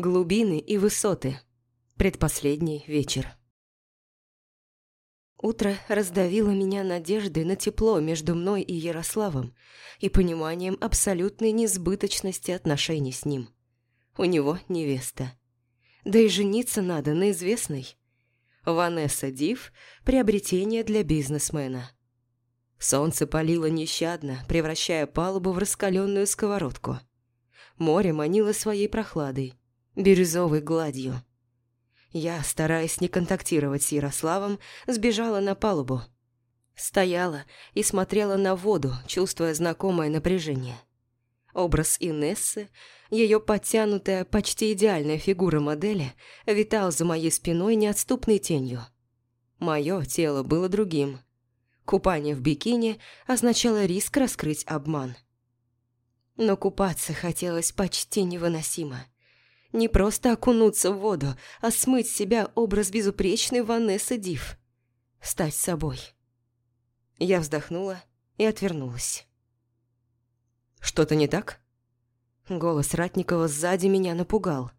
Глубины и высоты. Предпоследний вечер. Утро раздавило меня надеждой на тепло между мной и Ярославом и пониманием абсолютной несбыточности отношений с ним. У него невеста. Да и жениться надо на известной. Ванесса Див – приобретение для бизнесмена. Солнце палило нещадно, превращая палубу в раскаленную сковородку. Море манило своей прохладой, бирюзовой гладью. Я, стараясь не контактировать с Ярославом, сбежала на палубу. Стояла и смотрела на воду, чувствуя знакомое напряжение. Образ Инессы, ее подтянутая, почти идеальная фигура модели, витал за моей спиной неотступной тенью. Мое тело было другим – Купание в бикини означало риск раскрыть обман. Но купаться хотелось почти невыносимо. Не просто окунуться в воду, а смыть с себя образ безупречной Ванессы Див. Стать собой. Я вздохнула и отвернулась. «Что-то не так?» Голос Ратникова сзади меня напугал.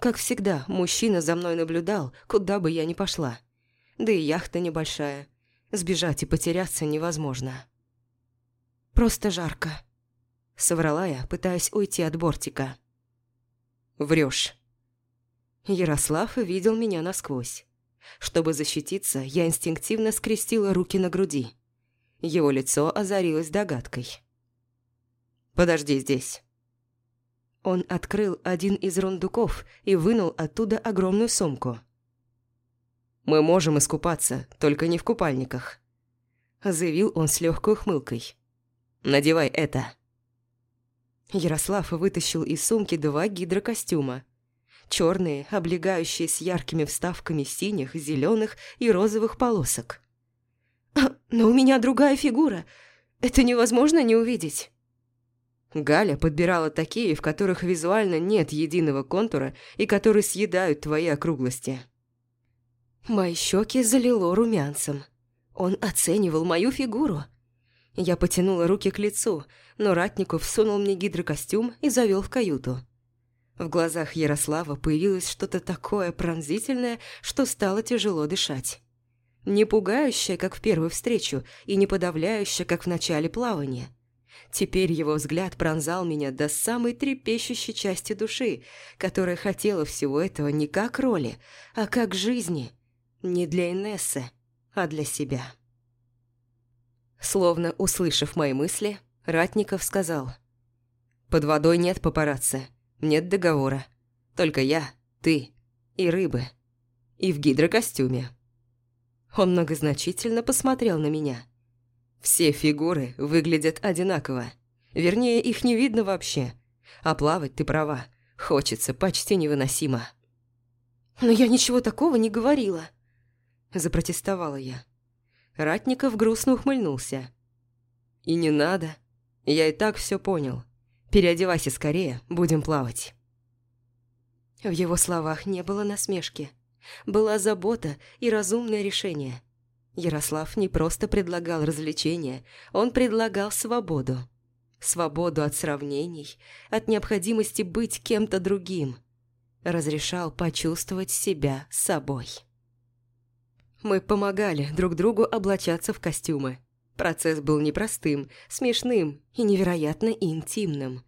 Как всегда, мужчина за мной наблюдал, куда бы я ни пошла. Да и яхта небольшая. Сбежать и потеряться невозможно. «Просто жарко», — соврала я, пытаясь уйти от бортика. «Врёшь». Ярослав видел меня насквозь. Чтобы защититься, я инстинктивно скрестила руки на груди. Его лицо озарилось догадкой. «Подожди здесь». Он открыл один из рундуков и вынул оттуда огромную сумку. Мы можем искупаться, только не в купальниках», – заявил он с легкой ухмылкой. «Надевай это». Ярослав вытащил из сумки два гидрокостюма. Черные, облегающие с яркими вставками синих, зеленых и розовых полосок. «А, «Но у меня другая фигура. Это невозможно не увидеть». Галя подбирала такие, в которых визуально нет единого контура и которые съедают твои округлости. Мои щеки залило румянцем. Он оценивал мою фигуру. Я потянула руки к лицу, но Ратников сунул мне гидрокостюм и завел в каюту. В глазах Ярослава появилось что-то такое пронзительное, что стало тяжело дышать. Не пугающее, как в первую встречу, и не подавляющее, как в начале плавания. Теперь его взгляд пронзал меня до самой трепещущей части души, которая хотела всего этого не как роли, а как жизни, не для Инессы, а для себя. Словно услышав мои мысли, Ратников сказал. «Под водой нет папарацци, нет договора. Только я, ты и рыбы. И в гидрокостюме». Он многозначительно посмотрел на меня. Все фигуры выглядят одинаково. Вернее, их не видно вообще. А плавать, ты права, хочется почти невыносимо. «Но я ничего такого не говорила», запротестовала я. Ратников грустно ухмыльнулся. «И не надо. Я и так все понял. Переодевайся скорее, будем плавать». В его словах не было насмешки. Была забота и разумное решение. Ярослав не просто предлагал развлечения, он предлагал свободу. Свободу от сравнений, от необходимости быть кем-то другим. Разрешал почувствовать себя собой. Мы помогали друг другу облачаться в костюмы. Процесс был непростым, смешным и невероятно интимным.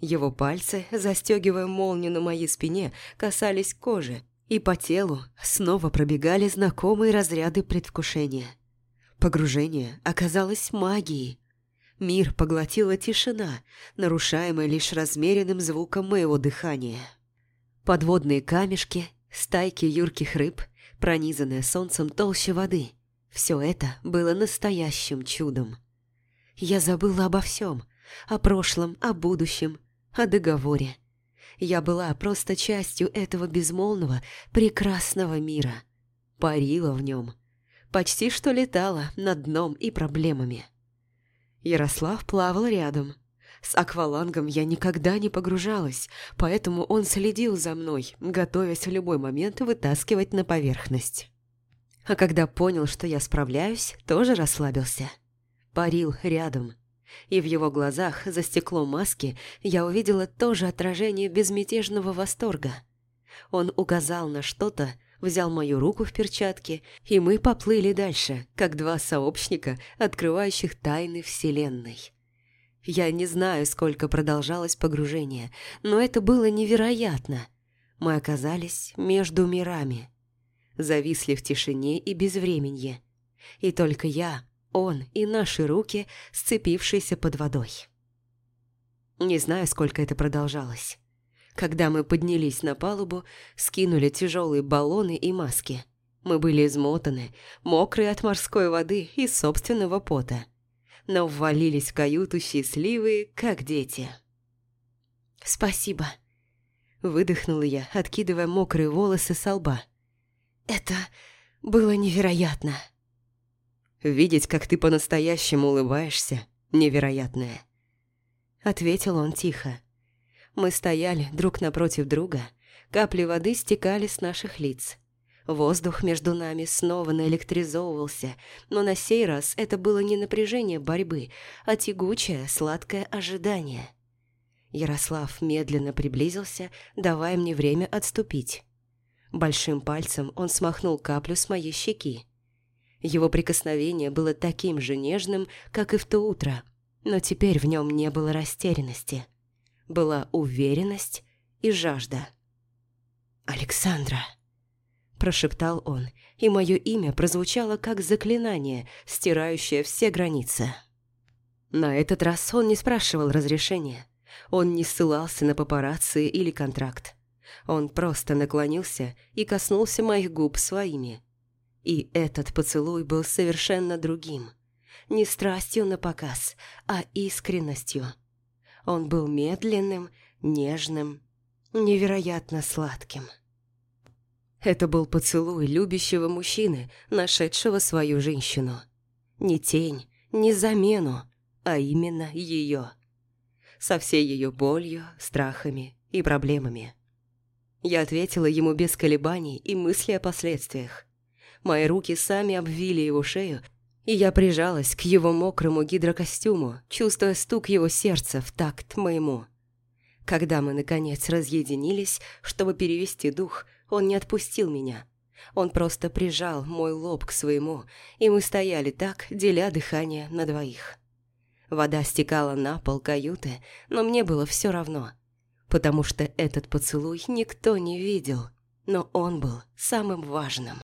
Его пальцы, застегивая молнию на моей спине, касались кожи, и по телу снова пробегали знакомые разряды предвкушения. Погружение оказалось магией. Мир поглотила тишина, нарушаемая лишь размеренным звуком моего дыхания. Подводные камешки, стайки юрких рыб, пронизанная солнцем толще воды. Все это было настоящим чудом. Я забыла обо всем, о прошлом, о будущем, о договоре. Я была просто частью этого безмолвного, прекрасного мира. Парила в нем. Почти что летала над дном и проблемами. Ярослав плавал рядом, с аквалангом я никогда не погружалась, поэтому он следил за мной, готовясь в любой момент вытаскивать на поверхность. А когда понял, что я справляюсь, тоже расслабился. Парил рядом. И в его глазах, за стеклом маски, я увидела тоже отражение безмятежного восторга. Он указал на что-то, взял мою руку в перчатке, и мы поплыли дальше, как два сообщника, открывающих тайны Вселенной. Я не знаю, сколько продолжалось погружение, но это было невероятно. Мы оказались между мирами. Зависли в тишине и безвременье. И только я, он и наши руки, сцепившиеся под водой. Не знаю, сколько это продолжалось. Когда мы поднялись на палубу, скинули тяжелые баллоны и маски. Мы были измотаны, мокрые от морской воды и собственного пота. Но ввалились в каюту счастливые, как дети. «Спасибо», – выдохнула я, откидывая мокрые волосы со лба. «Это было невероятно». «Видеть, как ты по-настоящему улыбаешься, невероятное», – ответил он тихо. Мы стояли друг напротив друга, капли воды стекали с наших лиц. Воздух между нами снова наэлектризовывался, но на сей раз это было не напряжение борьбы, а тягучее, сладкое ожидание. Ярослав медленно приблизился, давая мне время отступить. Большим пальцем он смахнул каплю с моей щеки. Его прикосновение было таким же нежным, как и в то утро, но теперь в нем не было растерянности – была уверенность и жажда. «Александра!» – прошептал он, и мое имя прозвучало как заклинание, стирающее все границы. На этот раз он не спрашивал разрешения. Он не ссылался на папарацци или контракт. Он просто наклонился и коснулся моих губ своими. И этот поцелуй был совершенно другим. Не страстью на показ, а искренностью – он был медленным, нежным, невероятно сладким. Это был поцелуй любящего мужчины, нашедшего свою женщину. Не тень, не замену, а именно ее. Со всей ее болью, страхами и проблемами. Я ответила ему без колебаний и мысли о последствиях. Мои руки сами обвили его шею, и я прижалась к его мокрому гидрокостюму, чувствуя стук его сердца в такт моему. Когда мы, наконец, разъединились, чтобы перевести дух, он не отпустил меня. Он просто прижал мой лоб к своему, и мы стояли так, деля дыхание на двоих. Вода стекала на пол каюты, но мне было все равно, потому что этот поцелуй никто не видел, но он был самым важным.